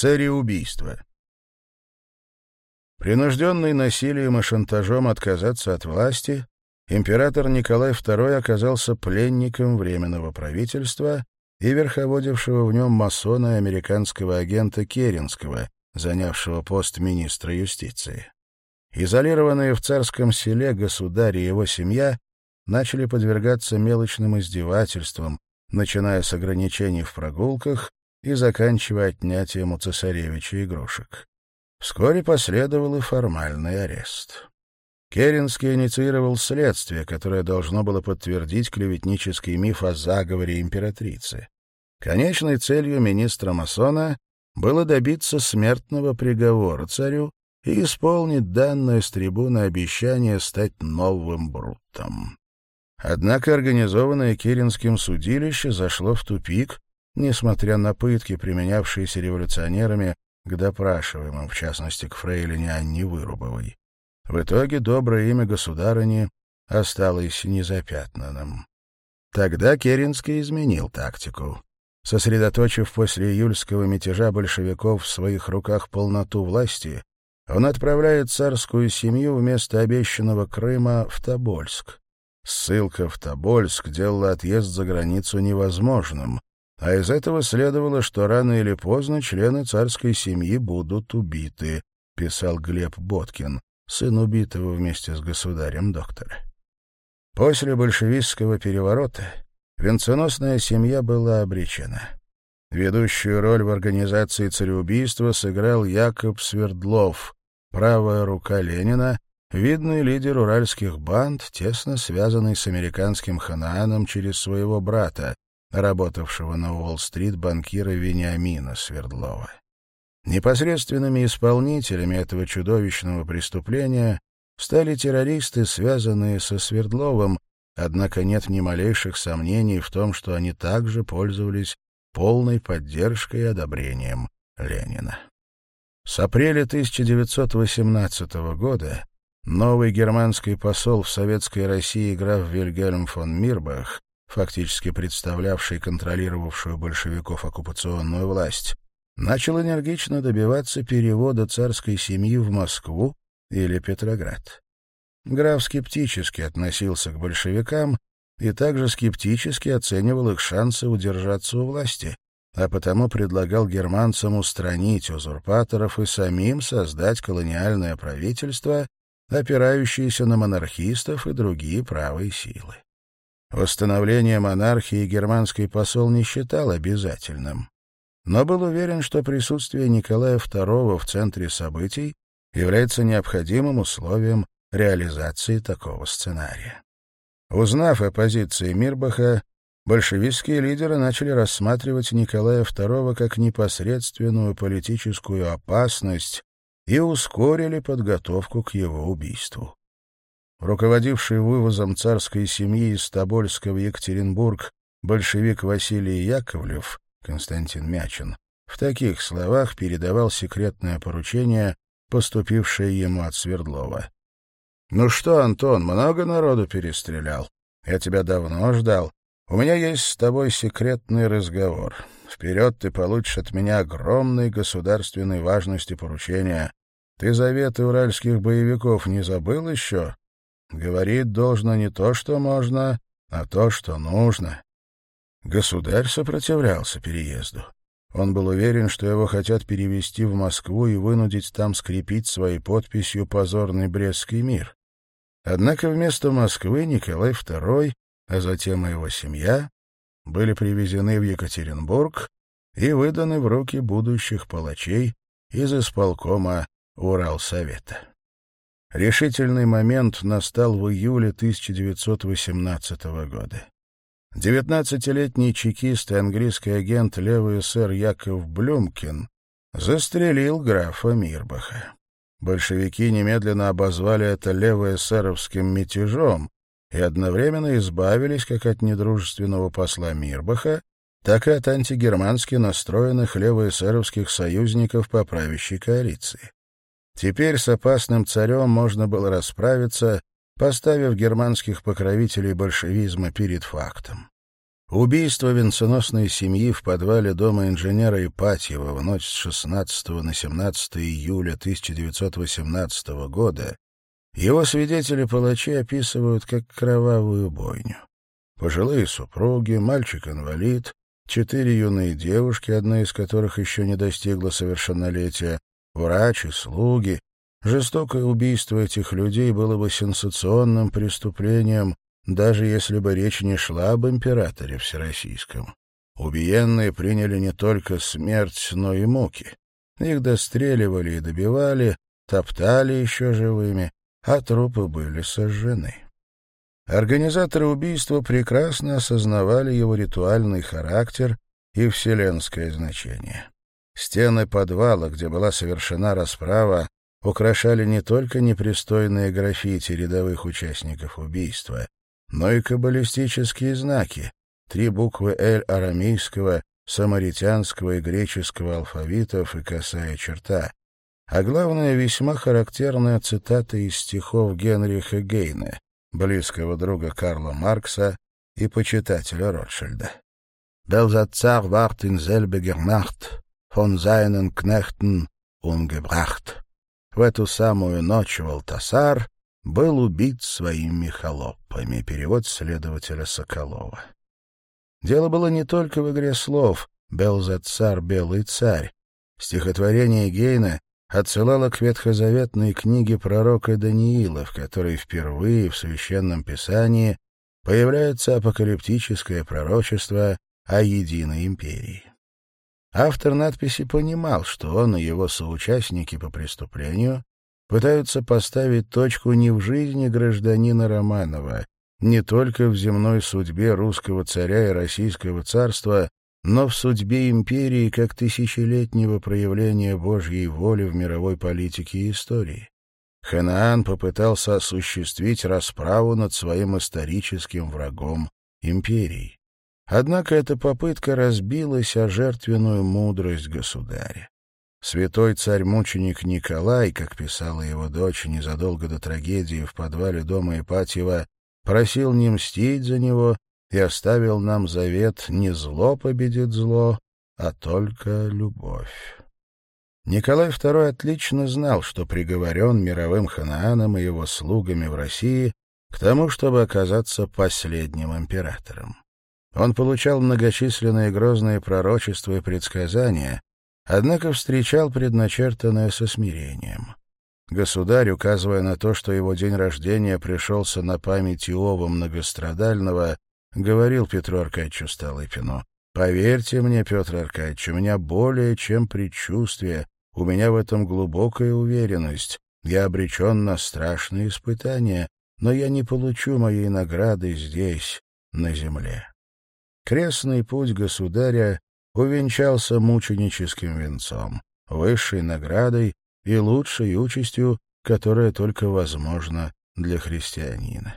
серия. Принужденный насилием и шантажом отказаться от власти, император Николай II оказался пленником Временного правительства и верховодившего в нем масона и американского агента Керенского, занявшего пост министра юстиции. Изолированные в царском селе государь и его семья начали подвергаться мелочным издевательствам, начиная с ограничений в прогулках и заканчивая отнятием у цесаревича игрушек. Вскоре последовал и формальный арест. Керенский инициировал следствие, которое должно было подтвердить клеветнический миф о заговоре императрицы. Конечной целью министра масона было добиться смертного приговора царю и исполнить данное с трибуны обещание стать новым Брутом. Однако организованное Керенским судилище зашло в тупик несмотря на пытки, применявшиеся революционерами к допрашиваемым, в частности, к фрейлине Анне Вырубовой. В итоге доброе имя государыни осталось незапятнанным. Тогда Керенский изменил тактику. Сосредоточив после июльского мятежа большевиков в своих руках полноту власти, он отправляет царскую семью вместо обещанного Крыма в Тобольск. Ссылка в Тобольск делала отъезд за границу невозможным, а из этого следовало, что рано или поздно члены царской семьи будут убиты, писал Глеб Боткин, сын убитого вместе с государем доктора. После большевистского переворота венценосная семья была обречена. Ведущую роль в организации цареубийства сыграл Якоб Свердлов, правая рука Ленина, видный лидер уральских банд, тесно связанный с американским Ханааном через своего брата, работавшего на Уолл-стрит банкира Вениамина Свердлова. Непосредственными исполнителями этого чудовищного преступления стали террористы, связанные со Свердловым, однако нет ни малейших сомнений в том, что они также пользовались полной поддержкой и одобрением Ленина. С апреля 1918 года новый германский посол в Советской России граф Вильгельм фон Мирбах фактически представлявшей и контролировавшую большевиков оккупационную власть, начал энергично добиваться перевода царской семьи в Москву или Петроград. Граф скептически относился к большевикам и также скептически оценивал их шансы удержаться у власти, а потому предлагал германцам устранить узурпаторов и самим создать колониальное правительство, опирающееся на монархистов и другие правые силы. Восстановление монархии германский посол не считал обязательным, но был уверен, что присутствие Николая II в центре событий является необходимым условием реализации такого сценария. Узнав о позиции Мирбаха, большевистские лидеры начали рассматривать Николая II как непосредственную политическую опасность и ускорили подготовку к его убийству. Руководивший вывозом царской семьи из Тобольска в Екатеринбург большевик Василий Яковлев, Константин Мячин, в таких словах передавал секретное поручение, поступившее ему от Свердлова. «Ну что, Антон, много народу перестрелял? Я тебя давно ждал. У меня есть с тобой секретный разговор. Вперед ты получишь от меня огромной государственной важности поручения. Ты заветы уральских боевиков не забыл еще?» Говорит должно не то, что можно, а то, что нужно. Государь сопротивлялся переезду. Он был уверен, что его хотят перевести в Москву и вынудить там скрепить своей подписью позорный Брестский мир. Однако вместо Москвы Николай II, а затем и его семья, были привезены в Екатеринбург и выданы в руки будущих палачей из исполкома Уралсовета. Решительный момент настал в июле 1918 года. Девятнадцатилетний чекист и английский агент левый сэр Яков Блюмкин застрелил графа Мирбаха. Большевики немедленно обозвали это левоэсеровским мятежом и одновременно избавились как от недружественного посла Мирбаха, так и от антигермански настроенных левоэсеровских союзников по правящей коалиции. Теперь с опасным царем можно было расправиться, поставив германских покровителей большевизма перед фактом. Убийство венценосной семьи в подвале дома инженера Ипатьева в ночь с 16 на 17 июля 1918 года его свидетели-палачи описывают как кровавую бойню. Пожилые супруги, мальчик-инвалид, четыре юные девушки, одна из которых еще не достигла совершеннолетия, Врачи, слуги. Жестокое убийство этих людей было бы сенсационным преступлением, даже если бы речь не шла об императоре всероссийском. Убиенные приняли не только смерть, но и муки. Их достреливали и добивали, топтали еще живыми, а трупы были сожжены. Организаторы убийства прекрасно осознавали его ритуальный характер и вселенское значение. Стены подвала, где была совершена расправа, украшали не только непристойные граффити рядовых участников убийства, но и каббалистические знаки, три буквы Л арамейского, самаритянского и греческого алфавитов и косая черта, а главное, весьма характерная цитата из стихов Генриха Гейна, близкого друга Карла Маркса и почитателя Ротшильда. «Белзацар варт ин зельбегернахт, von seinen Knechten umgebracht. В эту самую ночь Валтасар был убит своими холопами. Перевод следователя Соколова. Дело было не только в игре слов «Белзацар, белый царь». Стихотворение Гейна отсылало к ветхозаветной книге пророка Даниила, в которой впервые в Священном Писании появляется апокалиптическое пророчество о единой империи. Автор надписи понимал, что он и его соучастники по преступлению пытаются поставить точку не в жизни гражданина Романова, не только в земной судьбе русского царя и российского царства, но в судьбе империи как тысячелетнего проявления Божьей воли в мировой политике и истории. Ханаан попытался осуществить расправу над своим историческим врагом империей. Однако эта попытка разбилась о жертвенную мудрость государя. Святой царь-мученик Николай, как писала его дочь незадолго до трагедии в подвале дома Ипатьева, просил не мстить за него и оставил нам завет «не зло победит зло, а только любовь». Николай II отлично знал, что приговорен мировым ханааном и его слугами в России к тому, чтобы оказаться последним императором. Он получал многочисленные грозные пророчества и предсказания, однако встречал предначертанное со смирением. Государь, указывая на то, что его день рождения пришелся на память Иова Многострадального, говорил Петру Аркадьевичу Столыпину, «Поверьте мне, Петр Аркадьевич, у меня более чем предчувствие, у меня в этом глубокая уверенность, я обречен на страшные испытания, но я не получу моей награды здесь, на земле». Крестный путь государя увенчался мученическим венцом, высшей наградой и лучшей участью, которая только возможна для христианина.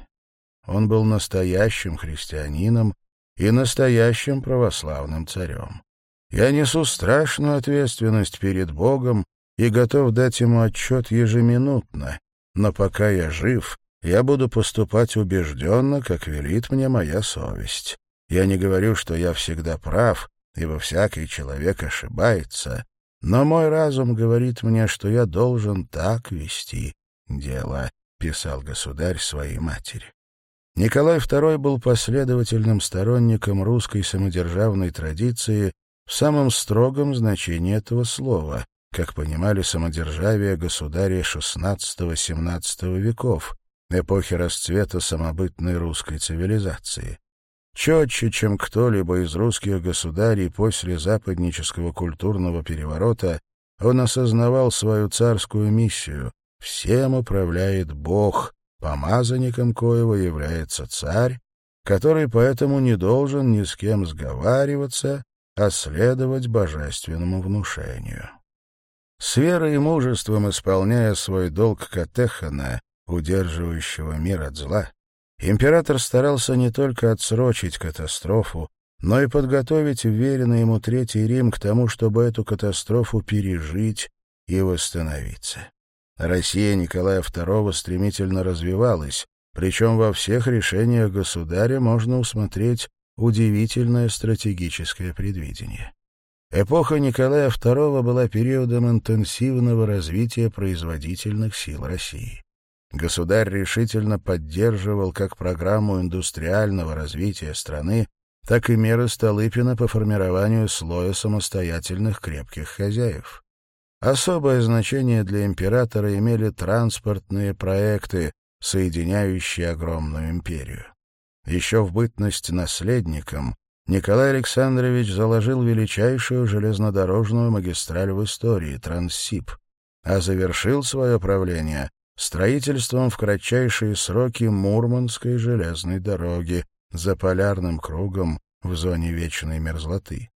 Он был настоящим христианином и настоящим православным царем. Я несу страшную ответственность перед Богом и готов дать ему отчет ежеминутно, но пока я жив, я буду поступать убежденно, как велит мне моя совесть. Я не говорю, что я всегда прав, ибо всякий человек ошибается, но мой разум говорит мне, что я должен так вести дело, писал государь своей матери. Николай II был последовательным сторонником русской самодержавной традиции в самом строгом значении этого слова, как понимали самодержавие государя XVI-XVII веков, эпохи расцвета самобытной русской цивилизации четче, чем кто-либо из русских государей после западнического культурного переворота, он осознавал свою царскую миссию. Всем управляет Бог, помазанником коего является царь, который поэтому не должен ни с кем сговариваться, а следовать божественному внушению. С верой и мужеством исполняя свой долг Катехана, удерживающего мир от зла, Император старался не только отсрочить катастрофу, но и подготовить уверенный ему Третий Рим к тому, чтобы эту катастрофу пережить и восстановиться. Россия Николая II стремительно развивалась, причем во всех решениях государя можно усмотреть удивительное стратегическое предвидение. Эпоха Николая II была периодом интенсивного развития производительных сил России государь решительно поддерживал как программу индустриального развития страны, так и меры Столыпина по формированию слоя самостоятельных крепких хозяев. Особое значение для императора имели транспортные проекты, соединяющие огромную империю. Еще в бытность наследником Николай Александрович заложил величайшую железнодорожную магистраль в истории — Транссиб, а завершил свое правление строительством в кратчайшие сроки Мурманской железной дороги за полярным кругом в зоне вечной мерзлоты.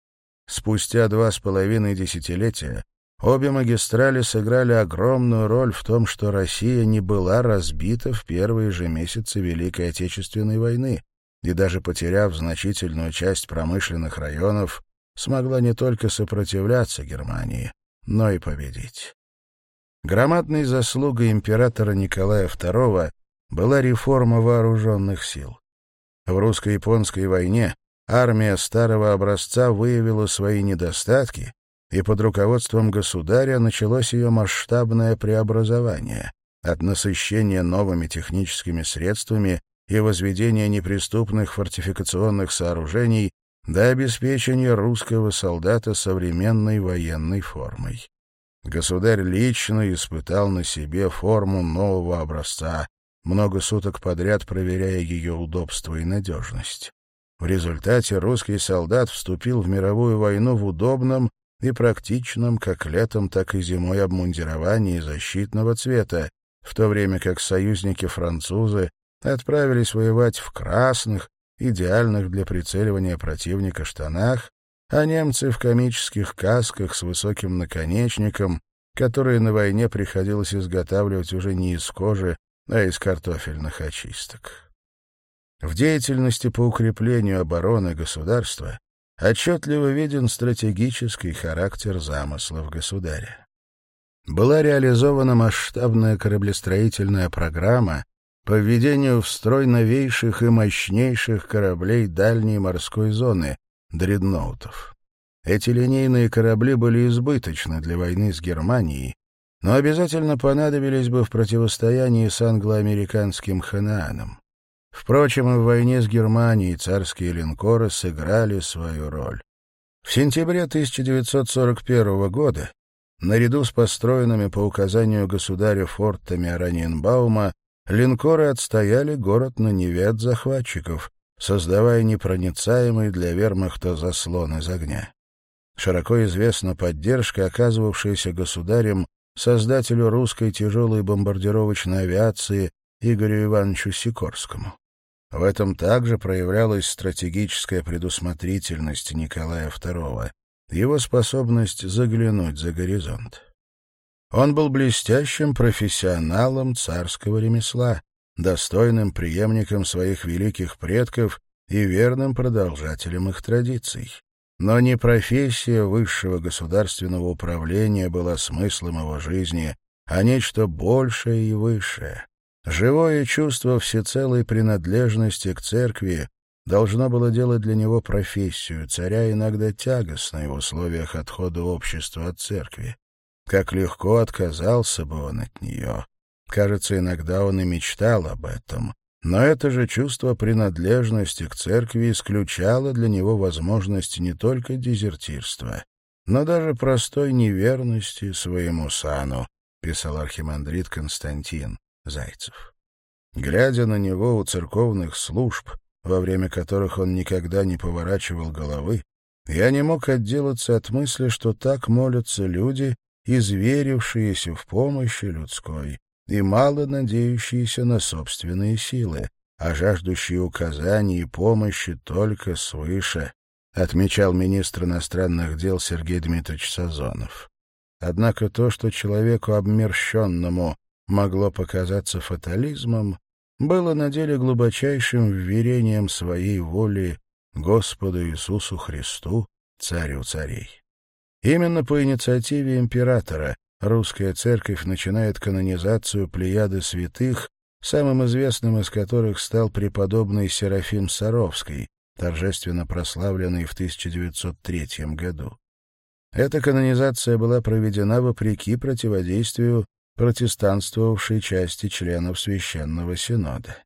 Спустя два с половиной десятилетия обе магистрали сыграли огромную роль в том, что Россия не была разбита в первые же месяцы Великой Отечественной войны и даже потеряв значительную часть промышленных районов, смогла не только сопротивляться Германии, но и победить. Громадной заслугой императора Николая II была реформа вооруженных сил. В русско-японской войне армия старого образца выявила свои недостатки, и под руководством государя началось ее масштабное преобразование от насыщения новыми техническими средствами и возведения неприступных фортификационных сооружений до обеспечения русского солдата современной военной формой. Государь лично испытал на себе форму нового образца, много суток подряд проверяя ее удобство и надежность. В результате русский солдат вступил в мировую войну в удобном и практичном как летом, так и зимой обмундировании защитного цвета, в то время как союзники-французы отправились воевать в красных, идеальных для прицеливания противника штанах а немцы в комических касках с высоким наконечником, которые на войне приходилось изготавливать уже не из кожи, а из картофельных очисток. В деятельности по укреплению обороны государства отчетливо виден стратегический характер замыслов государя. Была реализована масштабная кораблестроительная программа по введению в строй новейших и мощнейших кораблей дальней морской зоны, дредноутов. Эти линейные корабли были избыточны для войны с Германией, но обязательно понадобились бы в противостоянии с англоамериканским Ханааном. Впрочем, и в войне с Германией царские линкоры сыграли свою роль. В сентябре 1941 года, наряду с построенными по указанию государя фортами Аранинбаума, линкоры отстояли город на Неве захватчиков, создавая непроницаемый для вермахта заслон из огня. Широко известна поддержка, оказывавшаяся государем, создателю русской тяжелой бомбардировочной авиации Игорю Ивановичу Сикорскому. В этом также проявлялась стратегическая предусмотрительность Николая II, его способность заглянуть за горизонт. Он был блестящим профессионалом царского ремесла, достойным преемником своих великих предков и верным продолжателем их традиций. Но не профессия высшего государственного управления была смыслом его жизни, а нечто большее и высшее. Живое чувство всецелой принадлежности к церкви должно было делать для него профессию царя иногда тягостной в условиях отхода общества от церкви. Как легко отказался бы он от нее. Кажется, иногда он и мечтал об этом. Но это же чувство принадлежности к церкви исключало для него возможность не только дезертирства, но даже простой неверности своему сану, писал архимандрит Константин Зайцев. Глядя на него у церковных служб, во время которых он никогда не поворачивал головы, я не мог отделаться от мысли, что так молятся люди, изверившиеся в помощи людской и мало надеющиеся на собственные силы, а жаждущие указаний и помощи только свыше, отмечал министр иностранных дел Сергей Дмитриевич Сазонов. Однако то, что человеку обмерщенному могло показаться фатализмом, было на деле глубочайшим вверением своей воли Господу Иисусу Христу, Царю царей. Именно по инициативе императора русская церковь начинает канонизацию плеяды святых, самым известным из которых стал преподобный Серафим Саровский, торжественно прославленный в 1903 году. Эта канонизация была проведена вопреки противодействию протестантствовавшей части членов Священного Синода.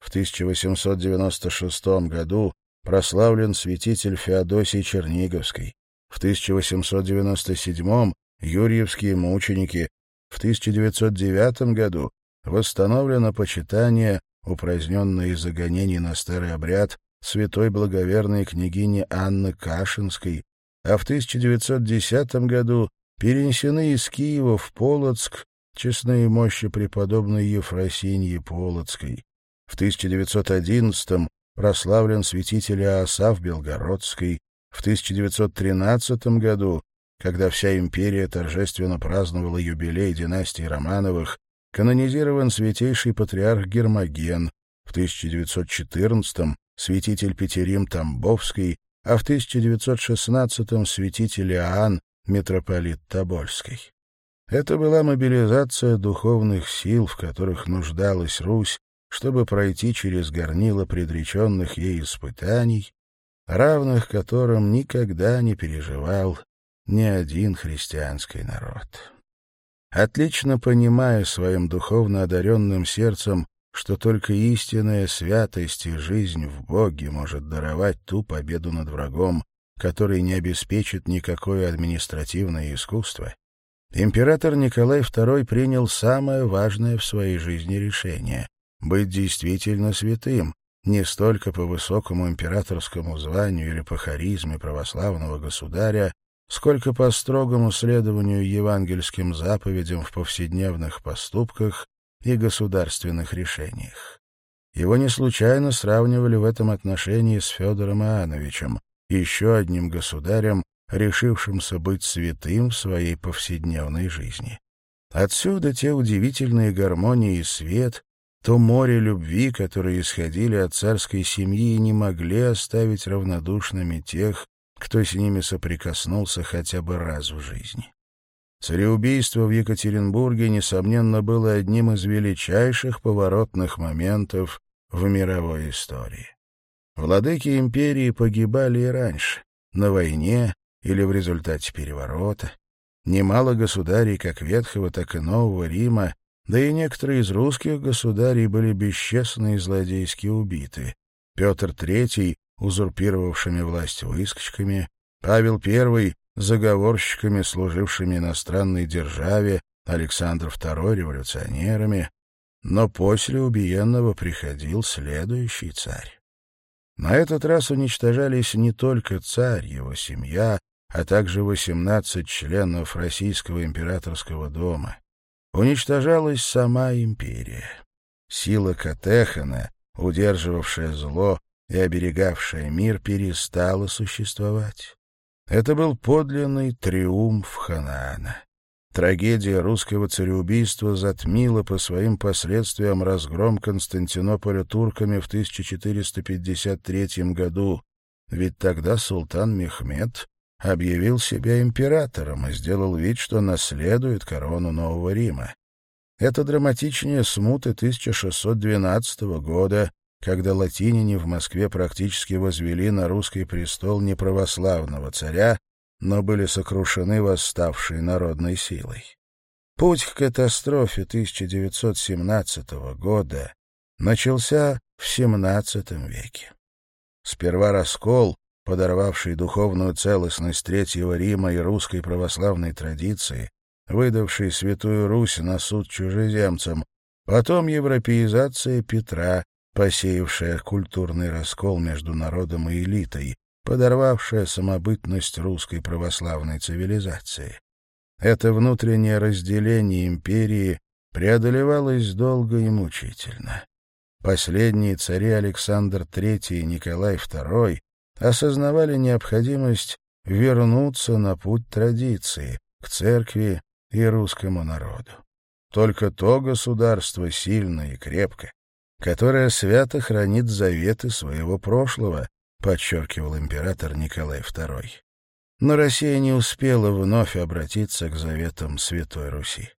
В 1896 году прославлен святитель Феодосий Черниговский, в 1897 юрьевские мученики, в 1909 году восстановлено почитание, упраздненное из-за гонений на старый обряд, святой благоверной княгини Анны Кашинской, а в 1910 году перенесены из Киева в Полоцк честные мощи преподобной Ефросиньи Полоцкой. В 1911 прославлен святитель Асав Белгородской. в 1913 году когда вся империя торжественно праздновала юбилей династии Романовых, канонизирован святейший патриарх Гермоген, в 1914-м святитель Петерим Тамбовский, а в 1916-м святитель Иоанн, митрополит Тобольский. Это была мобилизация духовных сил, в которых нуждалась Русь, чтобы пройти через горнило предреченных ей испытаний, равных которым никогда не переживал ни один христианский народ. Отлично понимая своим духовно одаренным сердцем, что только истинная святость и жизнь в Боге может даровать ту победу над врагом, который не обеспечит никакое административное искусство, император Николай II принял самое важное в своей жизни решение — быть действительно святым, не столько по высокому императорскому званию или по харизме православного государя, сколько по строгому следованию евангельским заповедям в повседневных поступках и государственных решениях. Его не случайно сравнивали в этом отношении с Федором Иоанновичем, еще одним государем, решившимся быть святым в своей повседневной жизни. Отсюда те удивительные гармонии и свет, то море любви, которые исходили от царской семьи и не могли оставить равнодушными тех, кто с ними соприкоснулся хотя бы раз в жизни. Цареубийство в Екатеринбурге, несомненно, было одним из величайших поворотных моментов в мировой истории. Владыки империи погибали и раньше, на войне или в результате переворота. Немало государей как Ветхого, так и Нового Рима, да и некоторые из русских государей были бесчестно и злодейски убиты. Петр III узурпировавшими власть выскочками, Павел I — заговорщиками, служившими иностранной державе, Александр II — революционерами, но после убиенного приходил следующий царь. На этот раз уничтожались не только царь, его семья, а также 18 членов Российского императорского дома. Уничтожалась сама империя. Сила Катехана, удерживавшая зло, и оберегавшая мир, перестала существовать. Это был подлинный триумф Ханаана. Трагедия русского цареубийства затмила по своим последствиям разгром Константинополя турками в 1453 году, ведь тогда султан Мехмед объявил себя императором и сделал вид, что наследует корону Нового Рима. Это драматичнее смуты 1612 года, когда латинине в Москве практически возвели на русский престол неправославного царя, но были сокрушены восставшей народной силой. Путь к катастрофе 1917 года начался в XVII веке. Сперва раскол, подорвавший духовную целостность Третьего Рима и русской православной традиции, выдавший Святую Русь на суд чужеземцам, потом европеизация Петра, посеявшая культурный раскол между народом и элитой, подорвавшая самобытность русской православной цивилизации. Это внутреннее разделение империи преодолевалось долго и мучительно. Последние цари Александр III и Николай II осознавали необходимость вернуться на путь традиции, к церкви и русскому народу. Только то государство сильно и крепко, которая свято хранит заветы своего прошлого, подчеркивал император Николай II. Но Россия не успела вновь обратиться к заветам Святой Руси.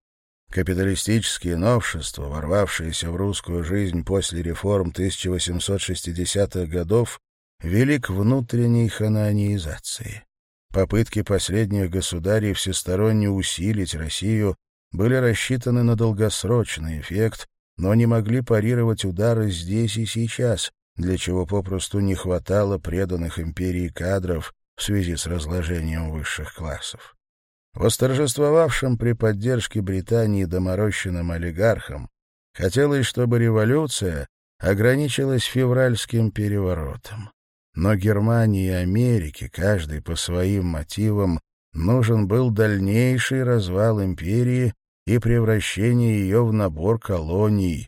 Капиталистические новшества, ворвавшиеся в русскую жизнь после реформ 1860-х годов, вели к внутренней ханаанизации. Попытки последних государей всесторонне усилить Россию были рассчитаны на долгосрочный эффект, но не могли парировать удары здесь и сейчас, для чего попросту не хватало преданных империи кадров в связи с разложением высших классов. Восторжествовавшим при поддержке Британии доморощенным олигархам хотелось, чтобы революция ограничилась февральским переворотом. Но Германии и Америке, каждый по своим мотивам, нужен был дальнейший развал империи и превращение ее в набор колоний.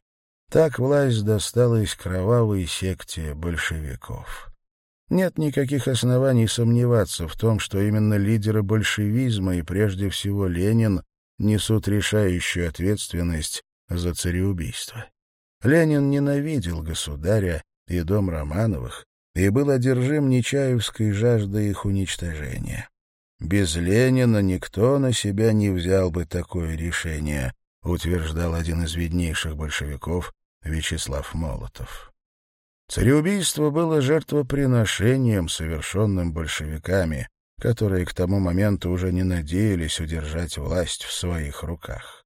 Так власть досталась кровавой секте большевиков. Нет никаких оснований сомневаться в том, что именно лидеры большевизма и прежде всего Ленин несут решающую ответственность за цареубийство. Ленин ненавидел государя и дом Романовых и был одержим Нечаевской жаждой их уничтожения. Без Ленина никто на себя не взял бы такое решение, утверждал один из виднейших большевиков Вячеслав Молотов. Цареубийство было жертвоприношением, совершенным большевиками, которые к тому моменту уже не надеялись удержать власть в своих руках.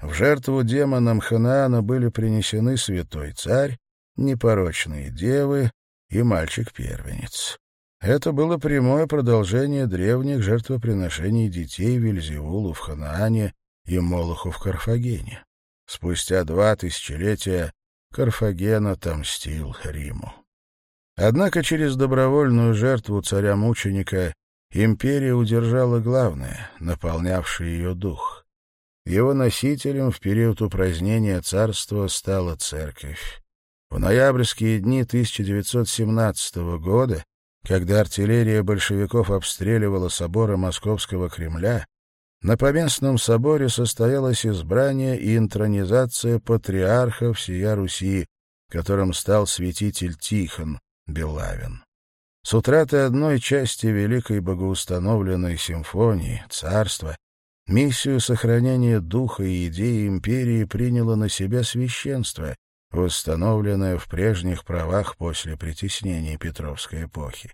В жертву демонам Ханаана были принесены святой царь, непорочные девы и мальчик-первенец. Это было прямое продолжение древних жертвоприношений детей Вильзевулу в Ханаане и Молоху в Карфагене. Спустя два тысячелетия Карфаген отомстил Риму. Однако через добровольную жертву царя-мученика империя удержала главное, наполнявший ее дух. Его носителем в период упразднения царства стала церковь. В ноябрьские дни 1917 года когда артиллерия большевиков обстреливала соборы Московского Кремля, на Поместном соборе состоялось избрание и интронизация патриарха всея Руси, которым стал святитель Тихон Белавин. С утраты одной части великой богоустановленной симфонии «Царства» миссию сохранения духа и идеи империи приняло на себя священство, восстановленная в прежних правах после притеснений Петровской эпохи.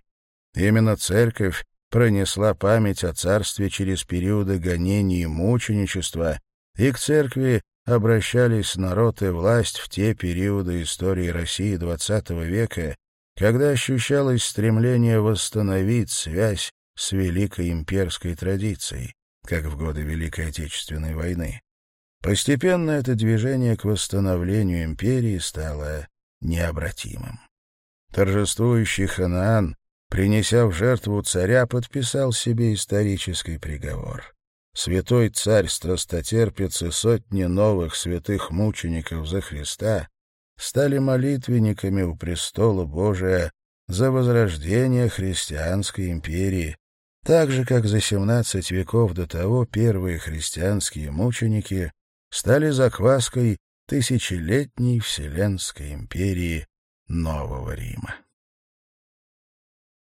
Именно церковь пронесла память о царстве через периоды гонений и мученичества, и к церкви обращались народ и власть в те периоды истории России XX века, когда ощущалось стремление восстановить связь с великой имперской традицией, как в годы Великой Отечественной войны. Постепенно это движение к восстановлению империи стало необратимым. Торжествующий Ханаан, принеся в жертву царя, подписал себе исторический приговор. Святой царь страстотерпец и сотни новых святых мучеников за Христа стали молитвенниками у престола Божия за возрождение христианской империи, так же, как за 17 веков до того первые христианские мученики стали закваской тысячелетней Вселенской империи Нового Рима.